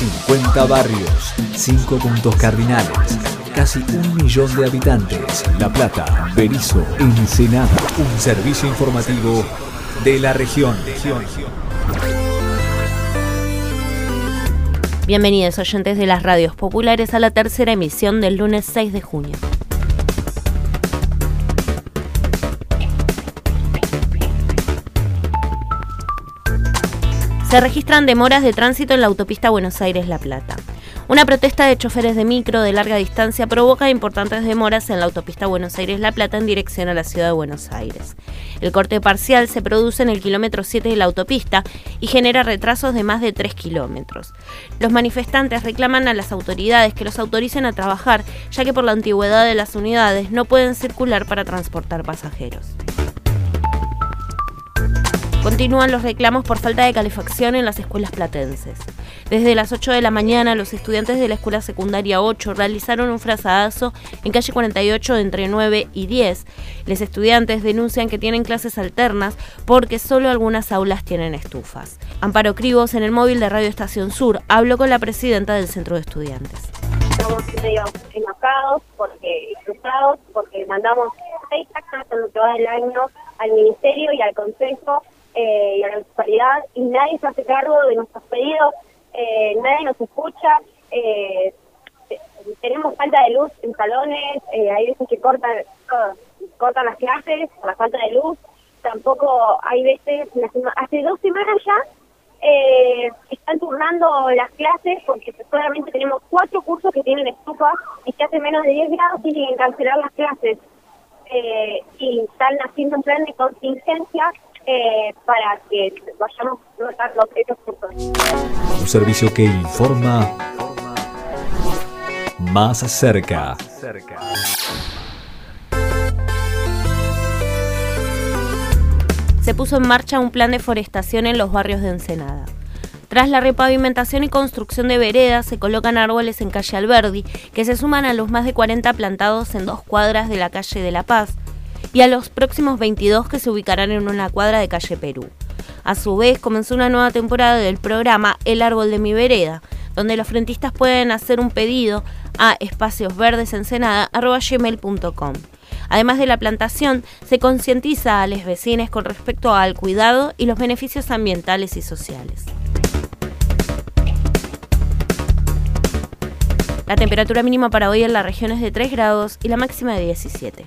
50 barrios, 5 puntos cardinales, casi un millón de habitantes. La Plata, Berizo, Ensenada. Un servicio informativo de la región. Bienvenidos oyentes de las radios populares a la tercera emisión del lunes 6 de junio. Se registran demoras de tránsito en la autopista Buenos Aires-La Plata. Una protesta de choferes de micro de larga distancia provoca importantes demoras en la autopista Buenos Aires-La Plata en dirección a la ciudad de Buenos Aires. El corte parcial se produce en el kilómetro 7 de la autopista y genera retrasos de más de 3 kilómetros. Los manifestantes reclaman a las autoridades que los autoricen a trabajar, ya que por la antigüedad de las unidades no pueden circular para transportar pasajeros. Continúan los reclamos por falta de calefacción en las escuelas platenses. Desde las 8 de la mañana, los estudiantes de la escuela secundaria 8 realizaron un frazadazo en calle 48 entre 9 y 10. Los estudiantes denuncian que tienen clases alternas porque solo algunas aulas tienen estufas. Amparo Cribos, en el móvil de Radio Estación Sur, habló con la presidenta del centro de estudiantes. Estamos medio enojados, porque, frustrados, porque mandamos seis actas en lo que va del año al ministerio y al consejo eh, y a la municipalidad y nadie se hace cargo de nuestros pedidos, eh, nadie nos escucha. Eh, tenemos falta de luz en salones, hay veces que cortan, cortan las clases por la falta de luz. Tampoco hay veces, hace dos semanas ya, están turnando las clases porque solamente tenemos cuatro cursos que tienen estufa y que hace menos de 10 grados tienen que cancelar las clases. y están haciendo un plan de contingencia eh, para que vayamos a notar los hechos juntos. Un servicio que informa más cerca. Se puso en marcha un plan de forestación en los barrios de Ensenada. Tras la repavimentación y construcción de veredas, se colocan árboles en calle Alberdi, que se suman a los más de 40 plantados en dos cuadras de la calle de La Paz, y a los próximos 22 que se ubicarán en una cuadra de calle Perú. A su vez, comenzó una nueva temporada del programa El Árbol de mi Vereda, donde los frentistas pueden hacer un pedido a espaciosverdesensenada.com. Además de la plantación, se concientiza a los vecinos con respecto al cuidado y los beneficios ambientales y sociales. La temperatura mínima para hoy en la región es de 3 grados y la máxima de 17.